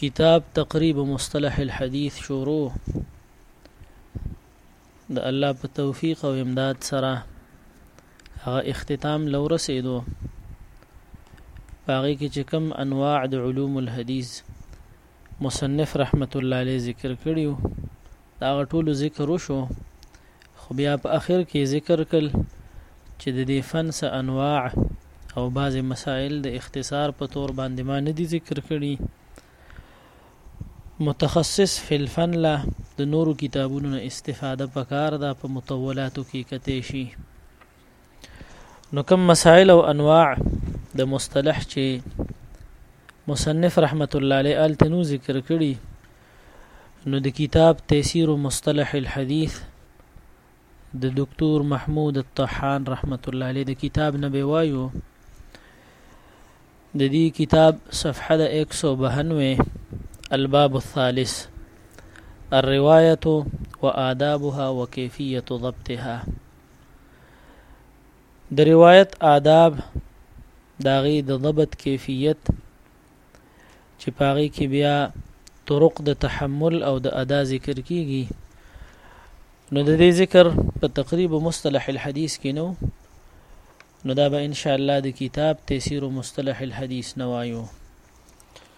کتاب تقریب مصطلح الحديث شروع د الله په توفیق او امداد سره هغه اختتام لورسېدو باغې کې چې کوم انواع د علوم الحديث مصنف رحمت الله علیه ذکر کړیو دا غټولو ذکر وشو خو بیا په اخر کې ذکر کل چې د دې فن څه انواع او بعضې مسائل د اختصار په طور باندې ما نه دي ذکر کړي متخصص فی الفن لا د نورو کتابونو نه استفاده پکار ده په مطولاتو کې کته شي نو کوم مسائل او انواع د مصطلح چې مصنف رحمت الله علیه ال تنو ذکر کړي نو د کتاب تفسیر مصطلح الحديث د دکتور محمود الطحان رحمت الله علیه د کتاب نه به وایو د دې کتاب صفحه د 192 الباب الثالث الروايه وآدابها وكيفيه ضبطها د روایت آداب داغي د ضبط کیفیت چې پاغي کې بیا طرق د تحمل او د ادا ذکر کیږي نو د دې ذکر په تقریب مصطلح الحديث کې نو نو دا به ان شاء الله د کتاب تفسیر مصطلح الحديث نوایو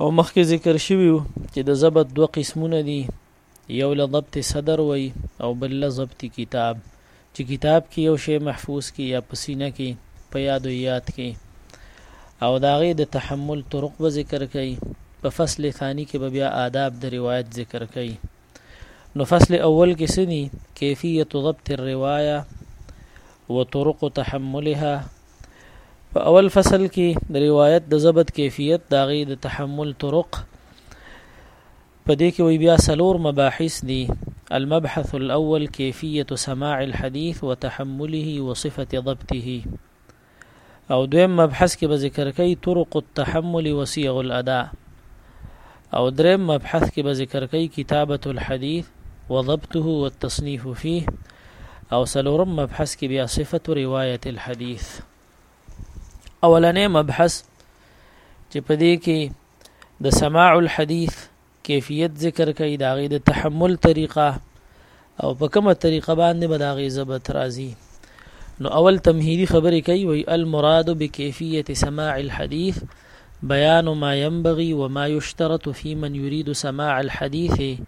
او مخکې ذکر شوي وو چې د ضبط دوه قسمونه دي یو له ضبط صدر وي او بل له ضبط کتاب چې کتاب کې یو شی محفوظ کې یا په سینه کې په یادو یاد کې او دا غي د تحمل طرق به ذکر کړي په فصل ثاني کې به بیا آداب د روایت ذکر کړي نو فصل اول کې سني کیفیت ضبط الروايه وطرق تحملها په اول فصل کې د روایت د ضبط کیفیت داغي د تحمل طرق په دې کې وی بیا سلور مباحث دي المبحث الاول کیفیت سماع الحديث وتحمله وصفه ضبطه او دویم مبحث کې به ذکر کوي طرق التحمل وصيغ الاداء او دریم مبحث کې به ذکر کوي کتابه الحديث وضبطه والتصنيف فيه او سلورم مبحث کې بیا صفت روایت الحديث اولنې مبحث چې په دې کې د سماع الحديث کیفیت ذکر کوي د هغې د تحمل طریقه او په کومه طریقه باندې به د هغې ضبط راځي نو اول تمهیدي خبرې کوي وی المراد بکیفیت سماع الحديث بيان ما ينبغي وما يشترط في من يريد سماع الحديث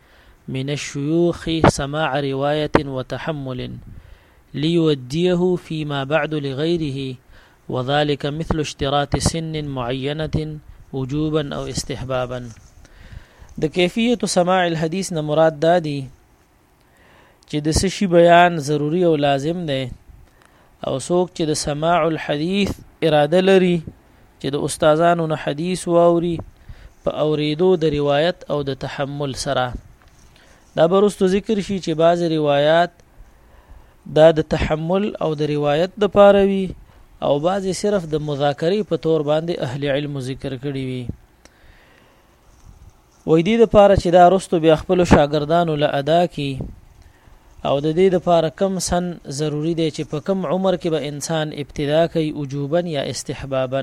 من الشيوخ سماع رواية وتحمل ليوديه فيما بعد لغيره وذلک مثل اشتراط سن معینة وجوبا او استحبابا د کیفیت سماع الحدیث نه مراد دا دی چې د سشي بیان ضروری او لازم دی او څوک چې د سماع الحديث اراده لري چې د استادانو نه حدیث واوري په اوریدو د روایت او د تحمل سره دا به وروسته ذکر شي چې بعضې روایات دا د تحمل او د روایت د پاره وي او بعضې صرف د مذاکرې په تور باندې اهل علم ذکر کړي وي وې دې د پاره چې دا وروسته بیا خپل شاګردانو له ادا کی او د دې د پاره کم سن ضروری دی چې په کم عمر کې به انسان ابتدا کوي وجوبا یا استحبابا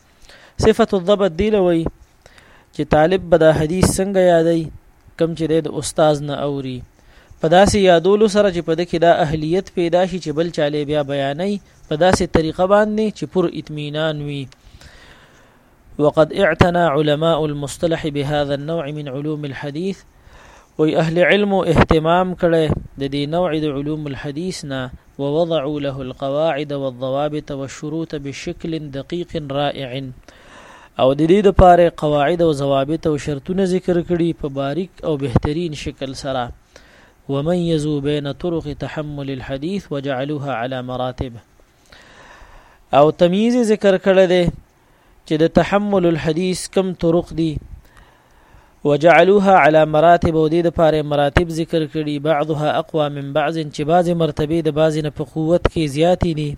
صفه الضبط دی لوي چې طالب به دا حدیث څنګه یادای کم چې د استاد نه اوري په داسې یادولو سره چې په دکې دا اهلیت پیدا شي چې بل چاله بیا بیانې په داسې طریقه باندې چې پر اطمینان وي وقد اعتنى علماء المصطلح بهذا النوع من علوم الحديث وی اهل علم اهتمام کړي د دې نوع د علوم الحديث نه ووضعوا له القواعد والضوابط والشروط بشكل دقيق رائع او د دې لپاره قواعد او ضوابط او شرطونه ذکر کړي په باریک او بهترین شکل سره وميزوا بين طرق تحمل الحديث وجعلوها على مراتب او تمیز ذکر کړی دی چې د تحمل الحديث کم طرق دي وجعلوها على مراتب او دې لپاره مراتب ذکر کړي بعضها اقوى من بعض چې بعض مرتبه د بعض نه په قوت کې زیاتې دي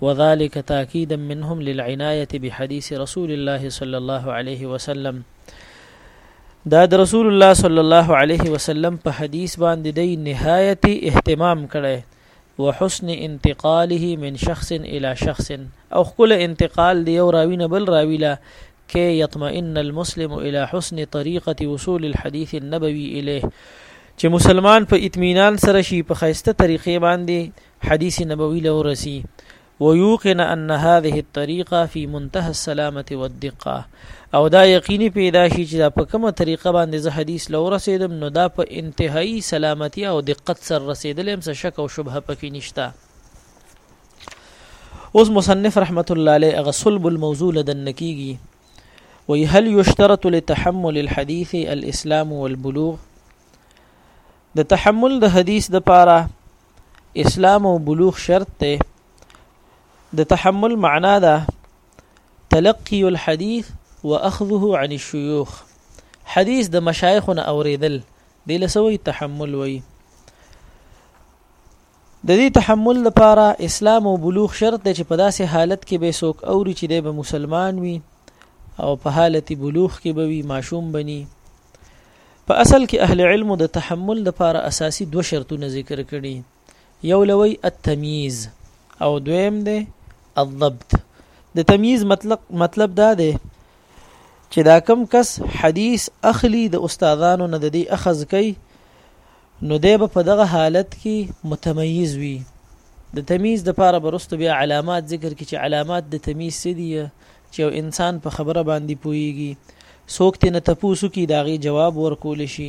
وذلك تاكيدا منهم للعنايه بحديث رسول الله صلى الله عليه وسلم دا د رسول الله صلی الله علیه وسلم په حدیث باندې د نهایت اهتمام کړي وحسن انتقاله من شخص الى شخص او ښکلی انتقال د یو راوی نه بل راوی له کې یطمئن المسلم الى حسن طریقه وصول الحدیث النبوی الیه چې مسلمان په اطمینان سره شي په ښایسته طریقې باندې حدیث نبوی له ورسي ويوقن ان هذه الطريقه في منتهى السلامه والدقه او دا یقیني پیدا شي چې دا په کومه طریقه باندې زه حدیث لو رسیدم نو دا په انتهایی سلامتی او دقت سره رسیدلم څه شک او شبهه پکې نشته اوس مصنف رحمت الله علیه هغه صلب الموضوع لدن کیږي وی هل یشترط لتحمل الحديث الاسلام والبلوغ د تحمل د حدیث د پاره اسلام او بلوغ شرط ته د تحمل معنا ده تلقي الحديث واخذه عن الشيوخ حدیث د مشایخونو اوریدل د لسوي تحمل وي د دې تحمل لپاره اسلام او بلوغ شرط دی چې په داسې حالت کې به څوک اوري چې دی به مسلمان وي او په حالت بلوغ کې به وي ماشوم بني په اصل کې اهل علمو د تحمل لپاره اساسي دوه شرطونه ذکر کړي یو لوی التمیز او دویم دی الضبط د تمیز مطلب مطلب دا دی چې دا کم کس حدیث اخلي د استادانو نه د دې اخذ کوي نو دی به په دغه حالت کې متمیز وي د تمیز د پاره برستو بیا علامات ذکر کی چې علامات د تمیز سدي چې یو انسان په خبره باندې پوهیږي څوک تې نه تپوس وکړي د هغې جواب ورکول شي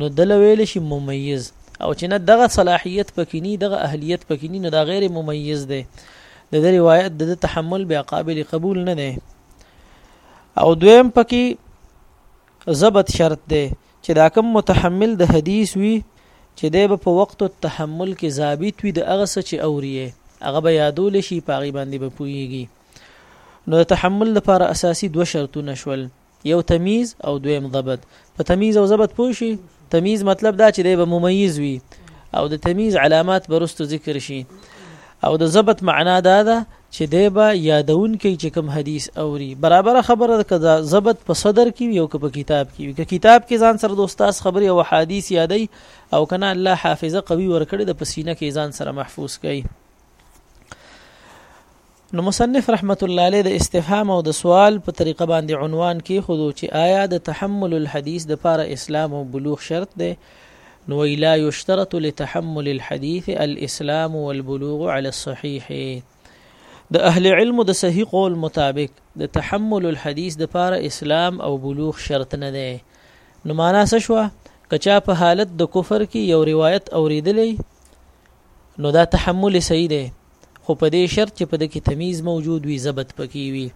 نو دله ویل شي ممیز او چې نه دغه صلاحیت پکې ني دغه اهلیت پکې ني نو دا غیر ممیز دی د دې روایت د تحمل بیا قابل قبول نه دی او دویم پکې ضبط شرط دی چې دا کوم متحمل د حدیث وي چې دی به په وخت التحمل کې ضابط وي د هغه څه چې اوري هغه به یادول شي په هغې باندې به پوهیږي نو د تحمل لپاره اساسي دوه شرطونه شول یو تمیز او دویم ضبط په تمیز او ضبط پوه شي تمیز مطلب دا چې دی به ممیز وي او د تمیز علامات برستو ذکر شي او د ضبط معنا دا ده چې دی به یادون کوي چې کوم حدیث اوري برابر خبره ده کدا ضبط په صدر کې یو که په کتاب کې وي که کتاب کې ځان سره د استاد خبري او حدیث یادي او کنه الله حافظه قوي ورکړي د پسینه کې ځان سره محفوظ کوي نو مصنف رحمت الله علیه د استفهام او د سوال په طریقه باندې عنوان کې خودو چې آیا د تحمل الحديث د پاره اسلام او بلوغ شرط دی نو لا یشترط لتحمل الحديث الاسلام والبلوغ على الصحيح د اهل علم د صحیح قول مطابق د تحمل الحديث د پاره اسلام او بلوغ شرط نه دی نو معنا څه شو کچا په حالت د کفر کې یو روایت اوریدلې نو دا تحمل صحیح دی خو په دې شرط چې په دې کې تمیز موجود وي ضبط پکې وي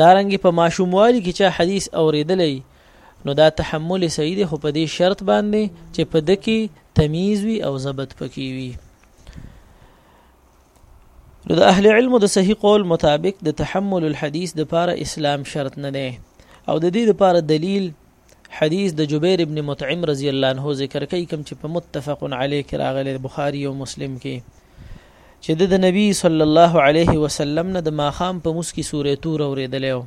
دا رنګ په ماشوموالي کې چې حدیث اوریدلې نو دا تحمل صحیح دی خو په دې شرط باندې چې په دې کې تمیز وي او ضبط پکې وي نو د اهل علم د صحیح قول مطابق د تحمل الحديث د پاره اسلام شرط نه دی او د دې لپاره دلیل حدیث د جبیر ابن مطعم رضی الله عنه ذکر کوي کوم چې په متفق علیه کې راغلی بخاری او مسلم کې چې د نبی صلی الله علیه وسلم نه د ماخام په مسکی سورې تور اوریدلې و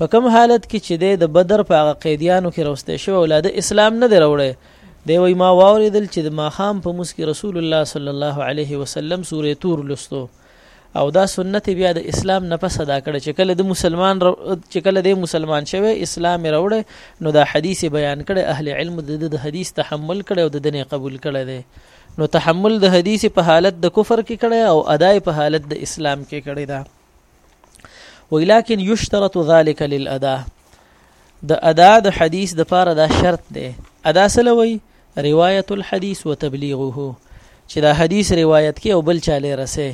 په کوم حالت کې چې د بدر په هغه قیدیانو کې راوسته شو اولاد اسلام نه دی راوړی دی وای ما واوریدل چې د ماخام په مسکی رسول الله صلی الله علیه وسلم سورې تور لستو او دا سنت بیا د اسلام نه پس ادا کړ چې کله د مسلمان رو... چې کله د مسلمان شوی اسلام راوړ نو دا حدیث بیان کړ اهل علم د د حدیث تحمل کړ او د دنه قبول کړ دی نو تحمل د حدیث په حالت د کفر کې کړ او ادای په حالت د اسلام کې کړی دا ولكن يشترط ذلك للاداء د ادا د حدیث د پاره دا شرط دی ادا سلوي روایت الحديث وتبلیغه چې دا حدیث روایت کې او بل چاله رسې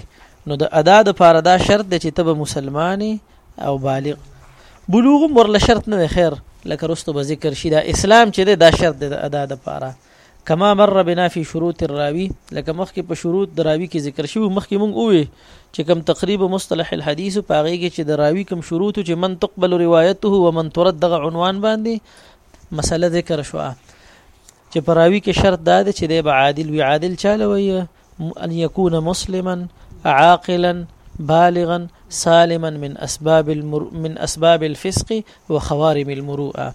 نو د ادا د پاره دا شرط دی چې تب مسلمانی او بالغ بلوغ مرله شرط نه خیر لکه رستو به ذکر شي دا اسلام چې دا شرط دی د ادا د پاره کما مر بنا فی شروط الراوی لکه مخکې په شروط د راوی کې ذکر شوی مخکې مونږ ووی چې کم تقریب مصطلح الحدیث پاغه کې چې د راوی کم شروط چې من تقبل روایته و من ترد دغه عنوان باندې مسله ذکر شو چې پر راوی کې شرط دا دی چې د عادل وی عادل چاله وی ان يكون مسلما عاقلا بالغا سالما من اسباب المر... من اسباب الفسق وخوارم المروءه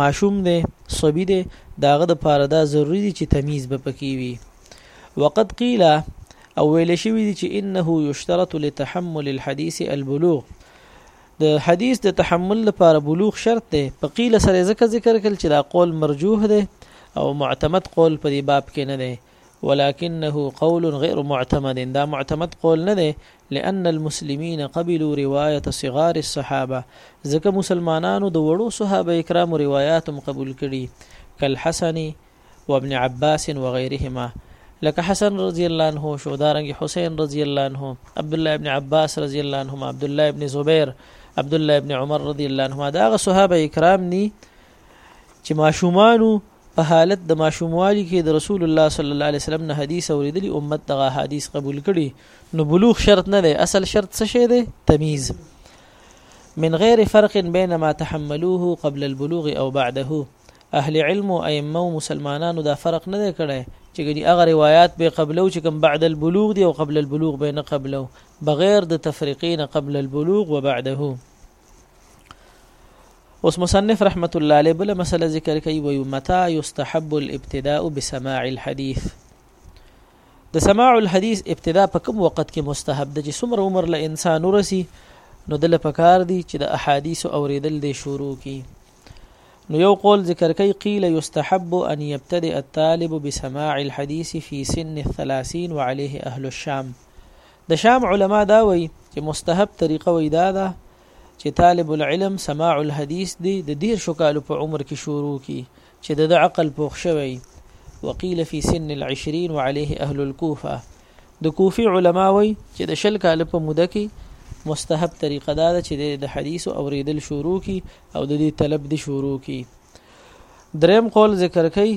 ماشوم دی، صبي دی، د هغه لپاره دا ضروري دي چې تمیز به پکې وي. وقد قیل او ویل شوي دي چې انه یشترط لتحمل الحدیث البلوغ د حدیث د تحمل لپاره بلوغ شرط دی. په قیل سره ځکه ذکر کړل چې دا قول مرجوح دی او معتمد قول په دې باب کې نه دی. ولكنه قول غير معتمد دا معتمد قول نه دی لأن المسلمين قبلوا رواية صغار الصحابة ځکه مسلمانانو د وړو صحابه اکرام روایات هم قبول کړي کالحسن وابن عباس وغيرهما لکه حسن رضی الله عنه شو دارنګ حسین رضی الله عنه عبد الله ابن عباس رضی الله عنهما عبد الله ابن زبیر عبد الله ابن عمر رضی الله عنهما دا صحابه کرام ني چې ماشومانو په حالت د ماشوموالي کې د رسول الله صلی الله علیه وسلم نه حدیث اوریدلی امت دغه حدیث قبول کړي نو بلوغ شرط نه دی اصل شرط څه شی دی تمیز من غیر فرق بین ما تحملوه قبل البلوغ او بعده اهل علم او ائمه او مسلمانانو دا فرق نه کړي چې ګني هغه روایت به قبلو چې کوم بعد البلوغ دی او قبل البلوغ به نه قبلو بغیر د تفریقین قبل البلوغ وبعده اوس مصنف رحمت الله علیه بل مسله ذکر کوي وي متى يستحب الابتداء بسماع الحديث د سماع الحديث ابتداء په کوم وخت کې مستحب ده چې څومره عمر له انسان ورسي نو د لپکار دي چې د احادیث اوریدل دي شروع کی نو یو قول ذکر کوي قيل يستحب ان يبتدئ الطالب بسماع الحديث في سن الثلاثين وعليه اهل الشام د شام علما دا وایي چې مستحب طریقه وایي دا ده چې طالب العلم سماع الحديث دی د دیر شو کال په عمر کې شروع کی چې د عقل پوښ شوی وقيل في سن العشرين وعليه اهل الكوفه د کوفي علما وایي چې د شل کال په موده کې مستحب طریقه دا ده چې د حدیث اوریدل شروع کی او د دې طلب دی شروع کی دریم قول ذکر کوي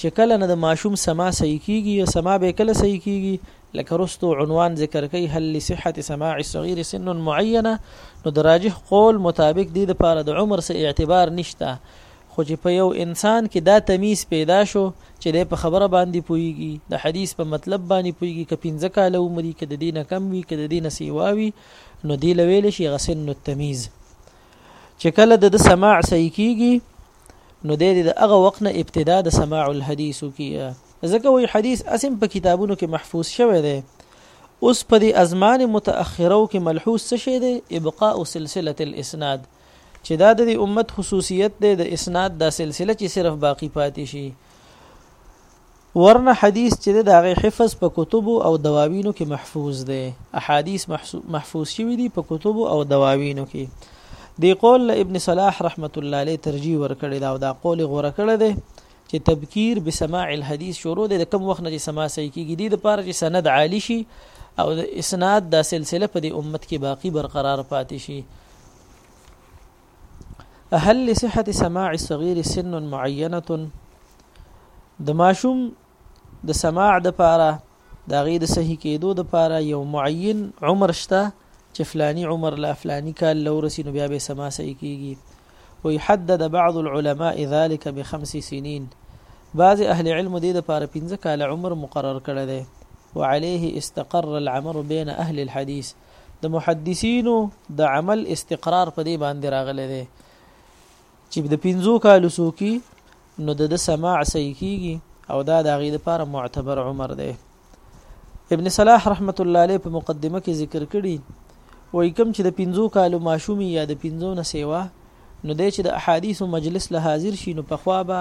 چې کله نه د ماشوم سماع صحیح کیږي او سماع به کله صحیح کیږي لکه رستو عنوان ذکر کوي هل لصحه سماع الصغير سن معينه نو د راجح قول مطابق دی د پاره د عمر سه اعتبار نشته خو چې په یو انسان کې دا تمیز پیدا شو چې د په خبره باندې پويږي د حدیث په مطلب باندې پويږي ک 15 کال عمر کې د دینه کم وي ک د دینه سیواوي نو دی لویل شي غسن التمیز چې کله د سماع صحیح کیږي نو د دې د هغه وخت نه ابتدا د سماع الحديث کیه ځکه وی حدیث اسم په کتابونو کې محفوظ شوی دی اوس په دې ازمان متأخرو کې ملحوظ څه شی دی ابقاء سلسله الاسناد چې دا د امت خصوصیت دی د اسناد دا سلسله چې صرف باقی پاتې شي ورنه حدیث چې د هغې حفظ په کتبو او دواوینو کې محفوظ دی احادیث محفوظ شوي دي په کتبو او دواوینو کې دی قول له ابن صلاح رحمت الله علیه ترجیح ورکړی دا او دا قول غوره کړی دی چې تبکیر بسماع الحدیث شروع دی د کم وخت نه چې سما صحیح کیږي دی د پاره چې سند عالی شي او د اسناد دا سلسله په دې امت کې باقی برقرار پاتې شي هل لصحة سماع الصغير سن معينه د ماشوم د سماع د پاره د غي د صحیح کېدو د پاره یو معین عمر شته چې فلانی عمر لا فلانی کال لو رسینو بیا به سما صحیح کیږي ويحدد بعض العلماء ذلك بخمس سنين بعض اهل علم دې د پاره 15 کال عمر مقرر کړی دی وعليه استقر العمر بين اهل الحديث د محدثینو د عمل استقرار په دې باندې راغلی دی چې د پنځو کالو سوکی نو د سماع صحیح کیږي او دا د غي لپاره معتبر عمر دی ابن صلاح رحمت الله علیه په مقدمه کې ذکر کړي وای کوم چې د پنځو کالو ماشومی یا د پنځو نه سیوا نو د چې د احادیث مجلس له حاضر شي نو په خوا به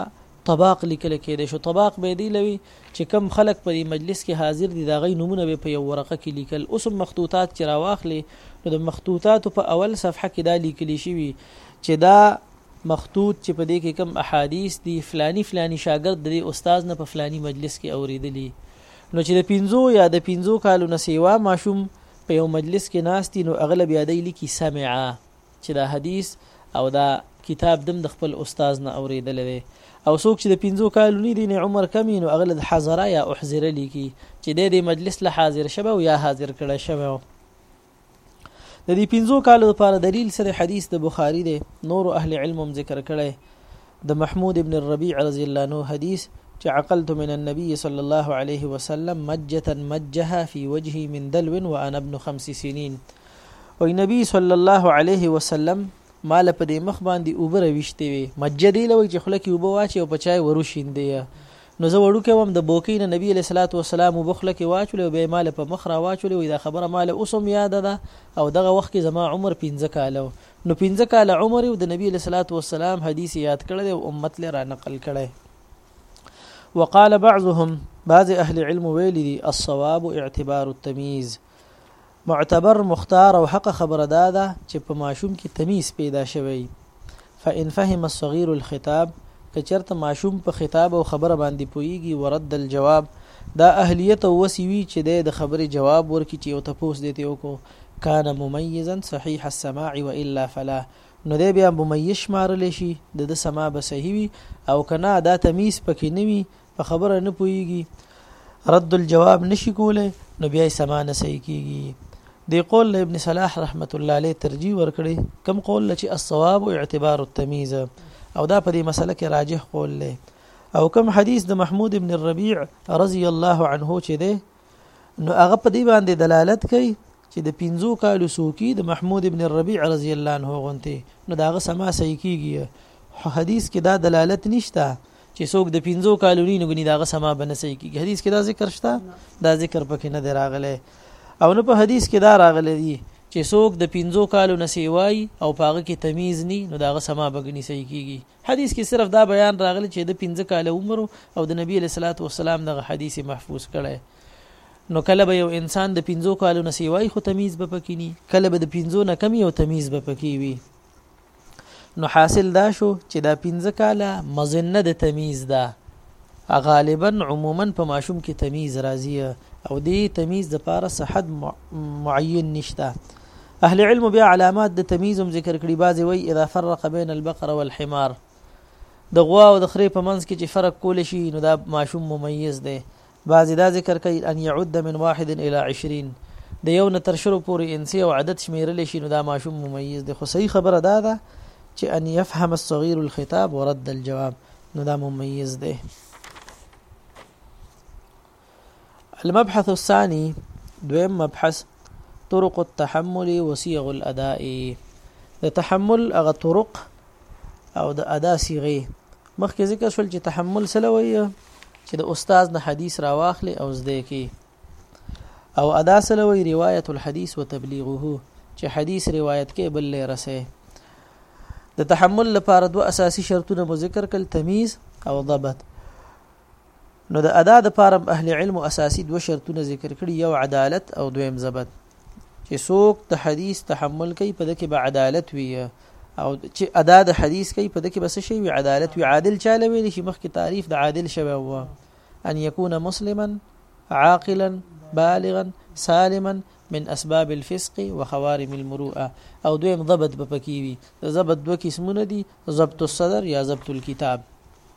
طباق لیکل کیدای شو طباق به دی لوی چې کم خلک په دې مجلس کې حاضر دي دا غي نمونه به په یو ورقه کې لیکل اوس مخطوطات چې راواخلې نو د مخطوطاتو په اول صفحه کې دا لیکل شوی چې دا مخطوط چې په دې کې کم احادیث دي فلانی فلانی شاګرد د استاد نه په فلانی مجلس کې اوریدلی نو چې د پینزو یا د پینزو کالو نسیوا ماشوم په یو مجلس کې ناشتي نو اغلب یادې لیکي سمعا چې دا حدیث او دا کتاب دم د خپل استاد نه اوریدل دی او څوک چې د پنځو کالو نه دي نه عمر کمی نو هغه د حاضره یا احضره لیکي چې د دې مجلس له حاضر شوه او یا حاضر کړه شوه د دې پنځو کالو لپاره دلیل سره حدیث د بخاری دی نور اهل علم هم ذکر کړي د محمود ابن الربيع رضی الله عنه حدیث چې عقلت من النبي صلى الله عليه وسلم مجه مجها في وجهي من دلو وانا ابن خمس سنين وی نبی صلی الله علیه وسلم مال په دې مخ باندې اوبه راويشتې وي مجه دی لوي چې خلک اوبه واچي او په چای وروشیندې نو زه وړوکی وم د بوکې نه نبی علیه الصلاۃ والسلام وبخله کې واچولې او به مال په مخ را واچولې وې دا خبره مال اوسم یاد ده او دغه وخت کې زما عمر 15 کال نو 15 کال عمر او د نبی علیه الصلاۃ والسلام حدیث یاد کړل او امت لرا نقل کړي وقال بعضهم بعض اهل علم ویلي الصواب اعتبار التمييز معتبر مختار او حقه خبره دا ده چې په ماشوم کې تمیز پیدا شوی فان فهم الصغير الخطاب که چرته ماشوم په خطاب او خبره باندې پوهیږي ورد الجواب دا اهلیت او وسی وی چې دی د خبرې جواب ورکړي چې یو تپوس دې ترې وکړو کان ممیزا صحیح السماع والا فلا نو دی بیا ممیز شمارلی شي د ده سماع به صحیح وي او که نه دا تمیز پکې نه وي په خبره نه پوهیږي رد الجواب نشي کولای نو بیا یې سما نه صحیح کیږي دی قول له ابن صلاح رحمت الله علیه ترجیح ورکړي کم قول لچ الصواب او اعتبار التمیز او دا په دې مسله کې راجح قول له او کم حدیث د محمود ابن الربيع رضی الله عنه چې ده نو هغه په دې باندې دلالت کوي چې د پنځو کالو سوکی د محمود ابن الربيع رضی الله عنه غونته نو داغه سما صحیح کیږي حدیث کې دا دلالت نشته چې څوک د پنځو کالو نه غني داغه سما بنه صحیح کیږي حدیث کې دا ذکر شته دا ذکر پکې نه دی راغلی او نو په حدیث کې دا راغلی دی چې څوک د پنځو کالو نسیوای او پاغه کې تمیز ني نو داغه سما بګنی صحیح کیږي حدیث کې صرف دا بیان راغلی چې د پنځه کاله عمر او د نبی علیه الصلاۃ والسلام دغه حدیث محفوظ کړي نو کله به یو انسان د پنځو کالو نه سیوای خو تمیز به پکې ني کله به د پنځو نه کم یو تمیز به پکې وي نو حاصل دا شو چې دا پنځه کاله مزنه د تمیز ده غالبا عموما په ماشوم کې تمیز راځي او دې تمیز د پاره صحت معین نشته اهل علمو بیا علامات د تمیز هم ذکر کړي، بعضې وایي اذا فرق بین البقر والحمار د غوا او د خرې په منځ کې چې فرق کول شي نو دا ماشوم ممیز دی، بعضې دا ذکر کوي ان یعد من واحد الی عشرین د یو نه تر شلو پورې انسې او عدد شمیرل شي نو دا ماشوم ممیز دی، خو صحیح خبره دا ده چې ان یفهم الصغیر الخطاب ورد الجواب نو دا ممیز دی. المبحث الثاني دویم مبحث طرق التحمل وصيغ الاداء د تحمل هغه طرق او د ادا صيغه مخکې ذکر شول چې تحمل سره وي چې د استاد نه حدیث راواخلي او زده کی او ادا سره وي روایت الحديث وتبلیغه چې حدیث روایت کې بل رسه د تحمل لپاره دوه اساسي شرطونه مو ذکر کړل تمیز او ضبط نو د ادا د پاره اهل علم اساسي دوه شرطونه ذکر کړي یو عدالت او دویم ضبط چې څوک د حدیث تحمل کوي په دکې به عدالت وي او چې ادا د حدیث کوي په دکې بس شي وي عدالت وي عادل چاله وي چې مخکې تعریف د عادل شوی و ان يكون مسلما عاقلا بالغا سالما من اسباب الفسق وخوارم المروءه او دویم ضبط به پکې وي ضبط دوه قسمونه دي ضبط الصدر یا ضبط الكتاب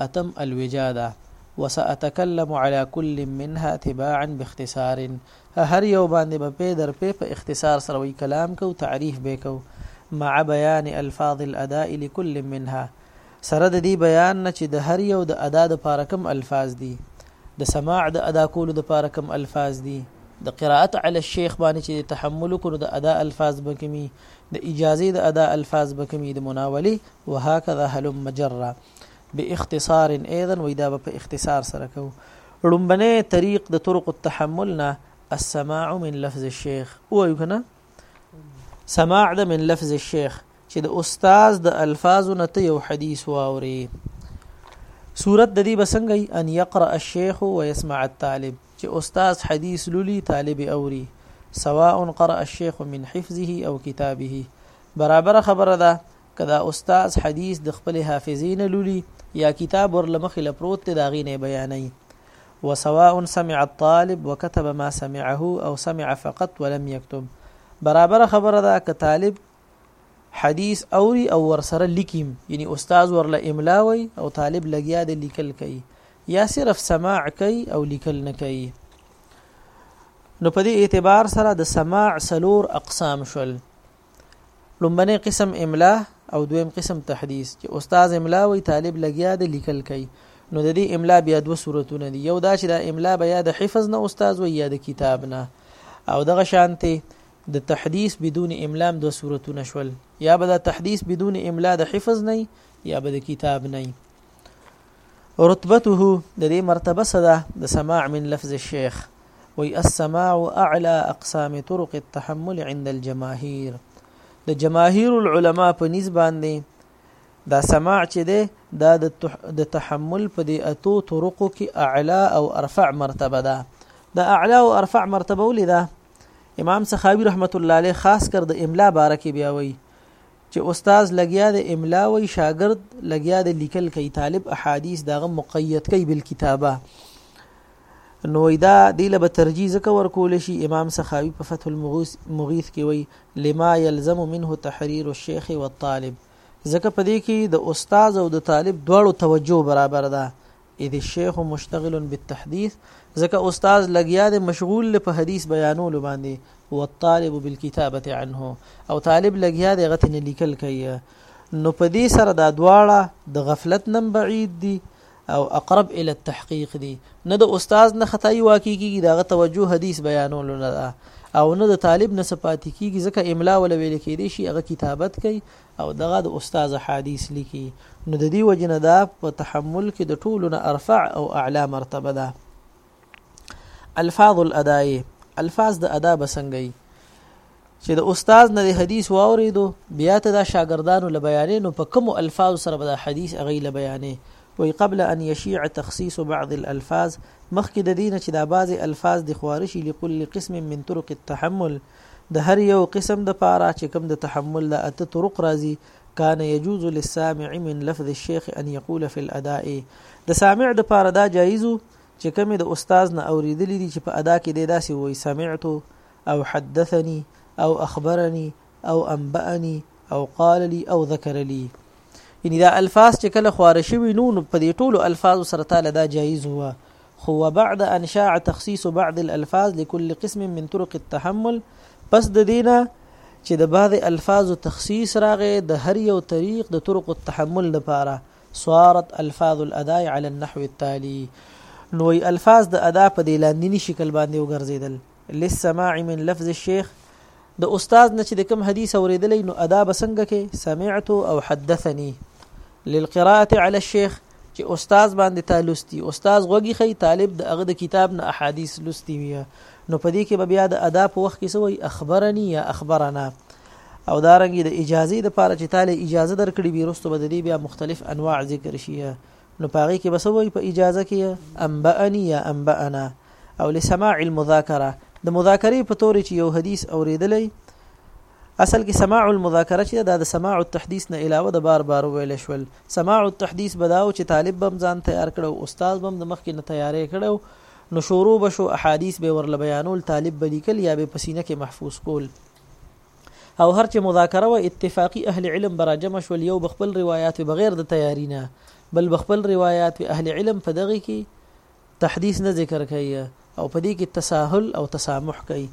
اتم الوجاده وساتکلم علی کل منها تباعا باختصار هه هر یو باندې به پۀ در پۀ په اختصار سره وی کلام کوو تعریف بۀ کوو مع بیان الفاظ الاداء لکل منها سره د دې بیان نه چې د هر یو د ادا د پاره کوم الفاظ دي د سماع د ادا کولو د پاره کوم الفاظ دي د قرائت علی الشیخ باندې چې د تحمل وکړو نو د ادا الفاظ به کوم وي د اجازې د ادا الفاظ به کوم وي د مناولې وهکذا هلم جرا باختصار ايضا وای دا به په اختصار سره کو ړومبنه طریق د طرق التحمل نه السماع من لفظ الشيخ او یو کنه سماع د من لفظ الشيخ چې د استاد د الفاظو نه ته یو حدیث واوري صورت د دې بسنګي ان يقرأ الشيخ ويسمع الطالب چې استاد حدیث لولي طالب اوري سواء قرأ الشيخ من حفظه او كتابه برابر خبره ده که دا استاد حدیث د خپلې حافظې نه لولي یا کتاب ورله مخې له پروت دی د هغې نه یې بیانوي وسواء سمع الطالب وكتب ما سمعه او سمع فقط ولم يكتب برابر خبره ده که طالب حدیث اوري او ورسره لیکیم یعنی استاد ورله املا وي او طالب لګیا د لیکل کوي یا صرف سماع کوي او لیکل نه کوي نو په دې اعتبار سره د سماع سلور اقسام شول لومبنه قسم املا او دویم قسم تحدیث چې استاد املا وی طالب لګیا د لیکل کوي نو د دې املا بیا دوه صورتونه دي یو دا چې دا املا بیا د حفظ نه استاد وی یا د کتاب نه او دغه شانته د تحديث بدون املا د صورتونه شول یا به د تحديث بدون املا د حفظ نه یا به د کتاب نه رتبته د دې مرتبه صدا د سماع من لفظ الشيخ وي السماع اعلى اقسام طرق التحمل عند الجماهير د جماهير العلماء په نسبت باندې دا سماع چې ده دا د تحمل په دې اتو طرقو کې اعلى او ارفع مرتبه ده د اعلى او ارفع مرتبه ولې ده امام سخاوي رحمت الله عليه خاص کر د املا بارکه بیا وایي چې استاد لګیا دی املا وی شاګرد لګیا دی لیکل کوي طالب احادیث دغه مقید کوي بالکتابه نو دا دی له ترجیح ځکه ورکول شي امام سخاوي په فتح المغیث کې وی لما يلزم منه تحرير الشيخ والطالب ځکه په دې کې د استاد او د طالب دواړو توجه برابر ده اذ الشيخ مشتغل بالتحديث ځکه استاد لګیا دی مشغول له په حدیث بیانولو باندې والطالب بالكتابه عنه او طالب لګیا دی غته نه لیکل کوي نو په دې سره دا دواړه د غفلت نم بعید دي او اقرب الى التحقيق دي نه د استاد نه خدای واقع کیږي داغه توجه حدیث بیانول نه ده او نه د طالب نه صفات کیږي ځکه املا ول ویل کېدی شي هغه کتابت کوي او دغه د استاد احادیث لیکي نو د دې وجې نه دا په تحمل کې د ټولو نه ارفع او اعلی مرتبه ده الفاظ الادای الفاظ د ادا بسنګي چې د استاد نه د حدیث واوریدو بیا ته دا شاګردانو لبیانې نو په کوم الفاظ سره به د حدیث اغي لبیانې وی قبل ان یشیع تخصیص بعض الالفاظ مخکې د دین چې دا بعضی الفاظ د خوارشي لكل قسم من طرق التحمل د هر یو قسم د پاره چې کوم د تحمل دا اته طرق راځي کان یجوز للسامع من لفظ الشیخ ان یقول فی الاداء د سامع د پاره دا جایزو چې کوم د استاد نه اوریدلې دي چې په ادا کې د داسې وای سمعت او حدثني او اخبرني او انبأني او قال لي او ذكر لي یعنی دا الفاظ چې کله خواره شوي نو په دې ټولو الفاظو سره تعالی دا جایز هوا خو وبعد ان شاع تخصيص بعض الالفاظ لكل قسم من طرق التحمل پس د دې نه چې د بعضې الفاظو تخصیص راغی د هر یو طریق د طرق التحمل لپاره صارت الفاظ الاداء على النحو التالي نو الفاظ د ادا په دې لاندینی شکل باندې وګرځیدل للسماع من لفظ الشيخ د استاد نه چې د کوم حدیث اوریدلې نو ادا بسنګ کې سمعت او حدثني للقراءه على الشيخ چې استاد باندې تا لوستي استاد غوږ ایښی طالب د هغه د کتاب نه احادیث لوستي وي نو په دې کې به بیا د ادا په وخت کې څه وایي اخبرني یا اخبرنا او دا رنګ د اجازه د پاره چې تاله اجازه درکړي وي رستو به د دې بیا مختلف انواع ذکر شي نو پاره کې بس وایي په اجازه کې انبأني یا انبأنا او لسماع المذاکره د مذاکره په تور چې یو حدیث اوریدلې اصل کې سماع المذاکره چې دا د سماع التحديث نه علاوه د بار بار ویل شول سماع التحديث به دا و چې طالب به هم ځان تيار کړی و، استاد به هم د مخکې نه تياری کړی و، نو شروع به شو، احاديث به يې ورله بيانول، طالب به ليکل يا به يې په سينه کې محفوظ کول او هر چې مذاکره وه، اتفاقي اهل علم به راجمع شول، يو به خپل روايات وي بغير د تياري نه، بل به خپل روايات وي، اهل علم په دغې کې تحديث نه ذکر کوي او په دې کې تساهل او تسامح کوي.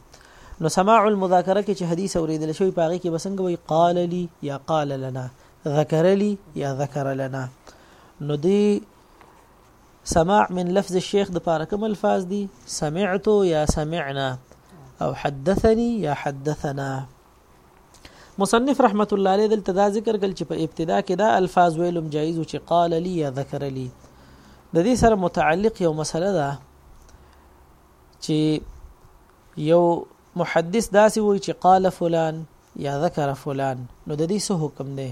نو سماع المذاکره کې چې حديث اورېدل شوی په هغې کې به څنګه وايي، قال لي يا قال لنا، ذکر لي یا ذکر لنا نو دی سماع من لفظ الشيخ د پاره کوم الفاظ دي سمعت یا سمعنا او حدثني یا حدثنا مصنف رحمت الله علیه دلته دا ذکر کړ چې په ابتدا کې دا الفاظ ویلم جایز چې قال لي یا ذکر لي د دې سره متعلق یو مسله ده چې یو محدث داسې وایي چې قال فلان یا ذکر فلان نو د دې څه حکم دی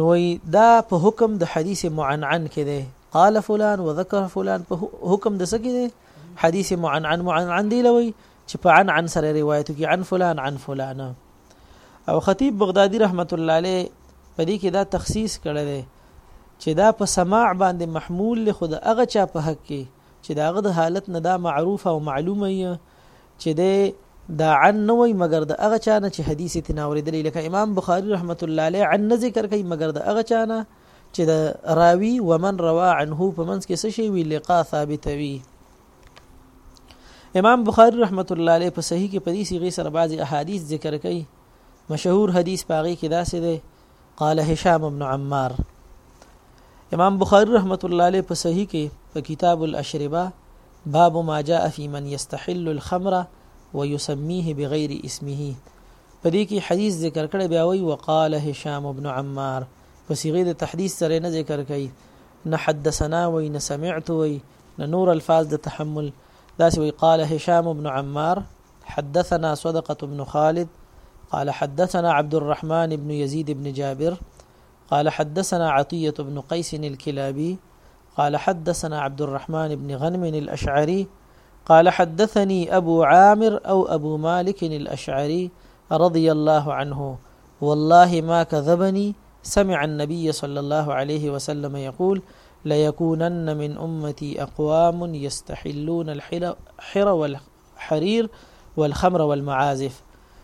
نو دا په حکم د حدیث معنعن کې دی قال فلان وذكر فلان په حکم د څه کې دی حدیث معنعن معنعن دی لوي چې په عن عن سره روایت کې عن فلان عن فلان او خطیب بغدادي رحمت الله علیه په دې کې دا تخصیص کړی دی چې دا په سماع باندې محمول له خود هغه چا په حق کې چې داغه د حالت نه دا معروفه او معلومه یې چې د دا عن نه وای مګر د هغه چا نه چې حدیث تنه اوریدلی لکه امام بخاری رحمت الله علیه عن نه ذکر کوي مګر د هغه چا نه چې د راوی ومن روا عنه په منځ کې څه شی وی لقاء ثابت وی امام بخاری رحمت الله علیه په صحیح کې په دې صيغه سره بعضي احادیث ذکر کوي مشهور حدیث پاغي کې داسې دی قال هشام بن عمار امام بخاری رحمت الله علیه په صحیح کې په کتاب الاشربه باب ما جاء في من يستحل الخمر ويسميه بغير اسمه په دې کې حدیث ذکر کړی بیا وی وقال هشام ابن عمار په صيغه د تحديث سره نه ذکر کړي نه حدثنا وی نه سمعت وی نه نور الفاظ د تحمل دا سوی قال هشام ابن عمار حدثنا صدقه بن خالد قال حدثنا عبد الرحمن بن يزيد بن جابر قال حدثنا عطية بن قيس الكلابي قال حدثنا عبد الرحمن بن غنم الأشعري قال حدثني أبو عامر أو أبو مالك الأشعري رضي الله عنه والله ما كذبني سمع النبي صلى الله عليه وسلم يقول ليكونن من أمتي أقوام يستحلون الحر حرير والخمر والمعازف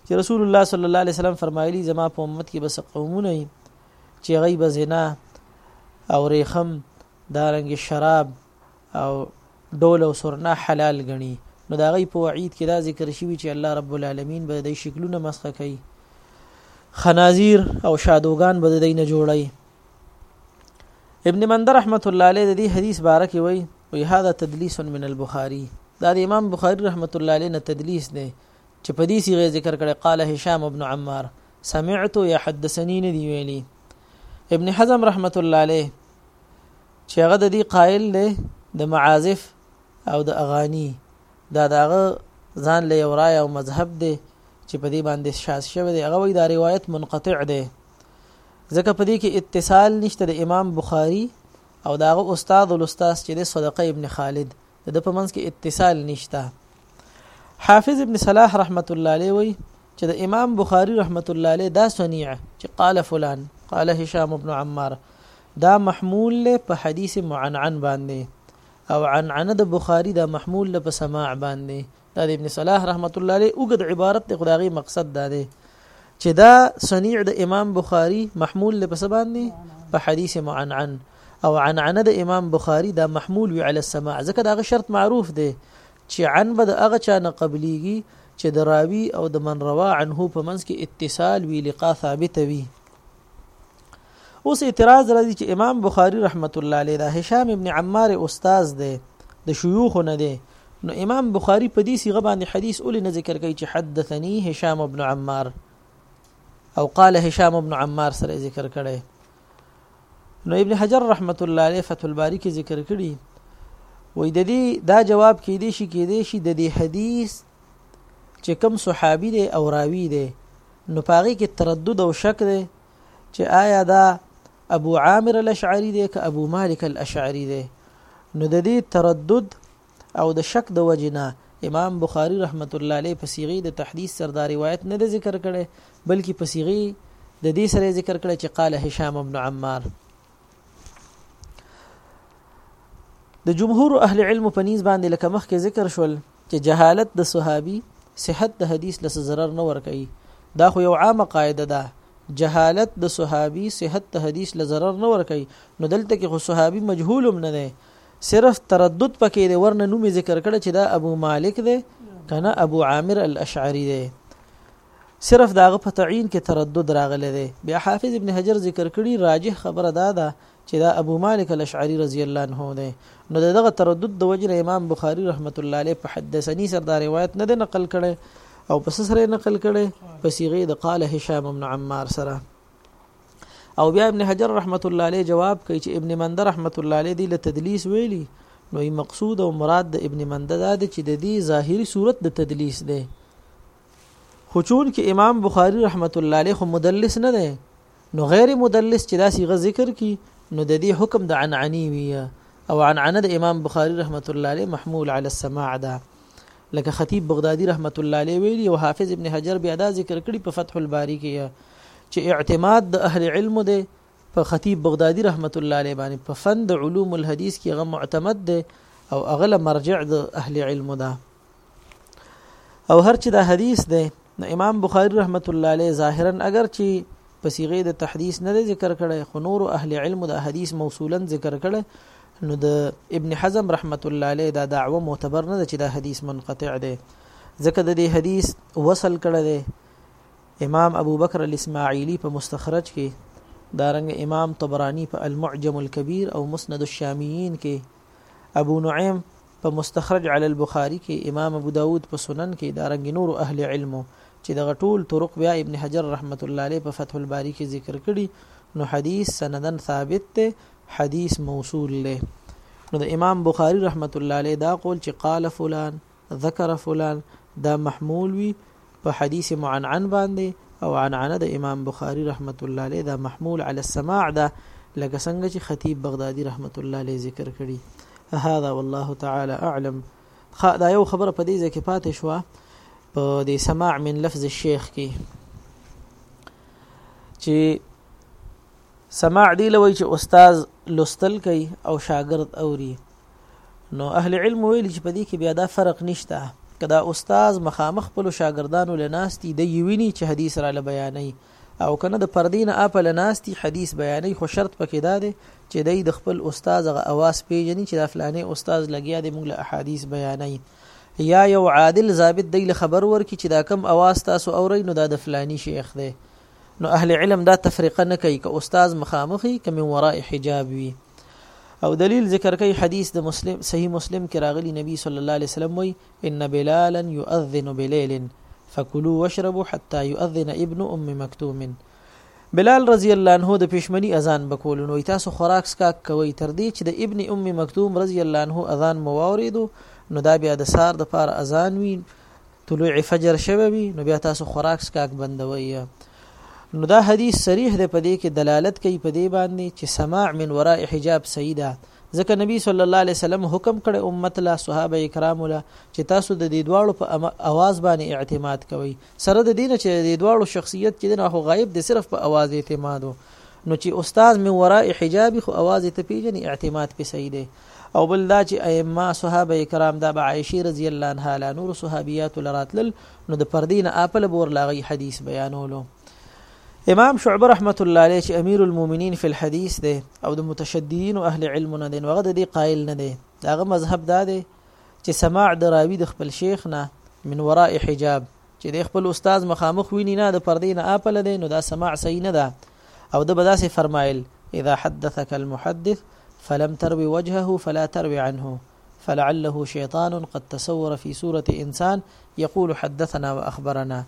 چې رسول الله صلی الله علیه وسلم فرمایلی زما په امت کې بس قومونه چې غیب زنا او ریخم دارنګ شراب او ډول او سرنا حلال غني نو دا غي په وعید کې دا ذکر شوی چې الله رب العالمین به د شکلونه مسخه کوي خنازیر او شادوغان به د دینه جوړي ابن مندر رحمت الله علیه د دې حدیث باره کې وایي وی هذا تدلیس من البخاری دا د امام بخاری رحمت الله علیه نه تدلیس دی چې په دې صيغه ذکر کړي قال هشام ابن عمار سمعت یا حدثني ندی ویلي ابن حزم رحمت الله علیه چې هغه د دې قائل دی د معازف او د اغانی دا دغه ځان له یو رای او مذهب دی چې په دې باندې شاز شوی دی هغه وی دا روایت منقطع دی ځکه په دې کې اتصال نشته د امام بخاری او داغه استاد الاستاذ چې د صدقه ابن خالد د په منځ کې اتصال نشته حافظ ابن صلاح رحمت الله علیه وی چې د امام بخاری رحمت الله علیه دا صنیع چې قال فلان قال هشام ابن عمار دا محمول له په حدیث معنعن باندې او عنعنه د بخاری دا محمول له په سماع باندې دا د ابن صلاح رحمت الله علیه اوګد عبارت دی خدای مقصد دا دی چې دا صنیع د امام بخاری محمول له پس باندې په حدیث معنعن او عنعنه د امام بخاری دا محمول وی علی السماع ځکه دا شرط معروف دی چې عن به د هغه چا نه قبليږي چې د راوي او د من روا عنه په منځ کې اتصال وی لقا ثابت وي اوس اعتراض راځي چې امام بخاری رحمت الله علیه دا هشام ابن عمار استاد دی د شيوخ نه دی نو امام بخاری په دې صيغه باندې حدیث اول نه ذکر کوي چې حدثني هشام ابن عمار او قال هشام ابن عمار سره ذکر کړي نو ابن حجر رحمت الله علیه فتح الباری کې ذکر کړي وې د دې دا جواب کې دي شي کې دي شي د دې حدیث چې کوم صحابي دی او راوی دی نو په هغې کې تردد او شک دی چې آیا دا ابو عامر الاشعری دی که ابو مالک الاشعری دی نو د دې تردد او د شک د وجنه امام بخاری رحمت الله علیه په صيغه د تحديث سره دا روایت نه ذکر کړي بلکې په صيغه د دې سره ذکر کړي چې قال هشام ابن عمار د جمهور اهل علم په نيز باندې لکه مخکې ذکر شول چې جهالت د صحابي صحت د حدیث لس ضرر نه ور کوي دا خو یو عامه قاعده ده جهالت د صحابي صحت د حدیث له ضرر نه ور کوي نو دلته کې خو صحابي مجهول هم نه دی صرف تردد پکې دی ورنه نوم ذکر کړی چې دا ابو مالک دی کنه ابو عامر الاشعری دی صرف داغه په تعین کې تردد راغلی دی بیا حافظ ابن حجر ذکر کړی راجح خبره دا ده چې دا ابو مالک الاشعري رضي الله عنه دی نو د دغه تردد د وجې نه امام بخاري رحمت الله علیه په حدثني سره دا روایت نه دی نقل کړی او په سره نقل کړي په صيغه د قال هشام بن عمار سره او بیا ابن حجر رحمت الله علیه جواب کوي چې ابن مندر رحمت الله علیه دی له تدلیس ویلي نو ای مقصود او مراد د ابن مندر دا دی چې د دې ظاهری صورت د تدلیس دی خو چون کې امام بخاری رحمت الله علیه مدلس نه دی نو غیر مدلس چې دا صيغه ذکر کی نو د دې حکم د عنعنی وی او عنعنه د امام بخاری رحمت الله علیه محمول علی السماع ده لکه خطیب بغدادي رحمت الله علیه ویلی او حافظ ابن حجر بیا دا ذکر کړی په فتح الباری کې چې اعتماد د اهل علم دی په خطیب بغدادي رحمت الله علیه باندې په فن د علوم الحديث کې غو معتمد دی او اغله مرجع د اهل علم ده او هر چې دا حدیث دی نو امام بخاری رحمت الله علیه ظاهرا اگر چې په صيغه د تحديث نه ذکر کړي خو نور اهل علم د حدیث موصولا ذکر کړي نو د ابن حزم رحمت الله علیه دا دعوه معتبر نه ده چې دا حدیث منقطع دی ځکه د دې حدیث وصل کړي دی امام ابو بکر الاسماعیلی په مستخرج کې دارنګ امام طبرانی په المعجم الكبير او مسند الشاميين کې ابو نعیم په مستخرج علی البخاری کې امام ابو داود په سنن کې دارنګ نورو اهل علمو چې دغه ټول طرق بیا ابن حجر رحمت الله علیه په فتح الباری کې ذکر کړي نو حدیث سندن ثابت ته حدیث موصول له نو د امام بخاری رحمت الله علیه دا قول چې قال فلان ذکر فلان دا محمول وي په حديث معنعن باندې او عنعنه د امام بخاري رحمت الله عليه دا محمول على السماع ده لکه څنګه چې خطيب بغدادي رحمت الله عليه ذکر کړي هذا والله تعالى اعلم خا دا یو خبره په دې ځای کې پاتې شو په دې سماع من لفظ الشيخ کې چې سماع دی لوي چې استاد لوستل کوي او شاګرد اوري نو اهل علم ویلي چې په دې کې بیا دا فرق نشته که دا استاد مخامخ خپل شاګردانو لناستي د یویني چې حدیث را لبیانې او کنه د پردین اپ لناستي حدیث بیانې خو شرط پکې دا دی چې دای د خپل استاد غ اواز پیژني چې دا فلانه استاد لګیا دی موږ له احادیث بیانې یا یو عادل ضابط دی له خبر ورکي چې دا کم اواز تاسو اورئ نو دا د فلانی شیخ دی نو اهل علم دا تفریقه نه کوي که استاد مخامخي که من وراء حجاب وي او دلیل ذکر کوي حدیث د مسلم صحیح مسلم کې راغلی نبی صلی الله علیه وسلم وی ان بلالا يؤذن بليل فكلوا واشربوا حتى يؤذن ابن ام مکتوم بلال رضی الله عنه د پښمنی اذان بکول نو تاسو خوراک سکاک کوي تر دې چې د ابن ام مکتوم رضی الله عنه اذان مو واوریدو نو دا بیا د سار د پار اذان وی طلوع فجر شوه وي نو بیا تاسو خوراک سکاک بندوي نو دا حدیث صریح دی په دې کې دلالت کوي په دې باندې چې سماع من وراء حجاب سیدا ځکه نبی صلی الله علیه وسلم حکم کړي امت لا صحابه کرام لا چې تاسو د دې دواړو په اواز باندې اعتماد کوئ سره د دین چې د دې دواړو شخصیت چې نه هو غایب دي صرف په اواز اعتماد نو چې استاد من وراء حجاب خو اواز ته پیژني اعتماد په صحیح دی او بل دا چې ائمه صحابه کرام دا به عائشه رضی الله عنها لا نور صحابيات لراتل نو د پردې نه اپل بور لاغي حدیث بیانولو امام شعبه رحمت الله علیه چې امیر المؤمنین فی الحدیث دی او د متشددین او اهل علم نه دی نو هغه د دې قائل نه دی داغه مذهب دا دی چې سماع د راوی د خپل شیخ نه من وراء حجاب چې دی خپل استاد مخامخ ویني نه د پردې نه آپله دی نو دا سماع صحیح نه ده او ده به داسې فرمایل اذا حدثك المحدث فلم تروي وجهه فلا تروي عنه فلعله شيطان قد تصور في صورة انسان يقول حدثنا واخبرنا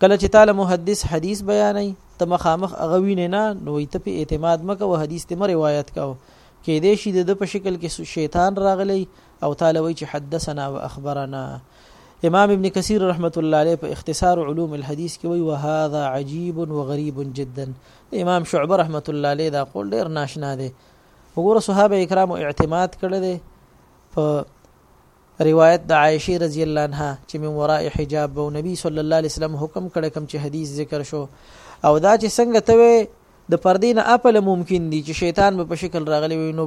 کله چې تعالی محدث حدیث بیانې ته مخامخ اغوینه نه نو ته په اعتماد مکه او حدیث ته روایت کاو کې دې شي د په شکل کې شیطان راغلی او تعالی وی چې حدثنا واخبرنا امام ابن کثیر رحمت الله علیه په اختصار علوم الحديث کې وی وهذا عجيب وغريب جدا امام شعبه رحمت الله علیه دا قول ډیر ناشنا دی وګوره صحابه کرام اعتماد کړی دی په روایت د عائشه رضی الله عنها چې من وراء حجاب او نبی صلی الله علیه وسلم حکم کړی کوم چې حدیث ذکر شو او دا چې څنګه ته د پردې نه اپل ممکن دي چې شیطان به په شکل راغلی وي نو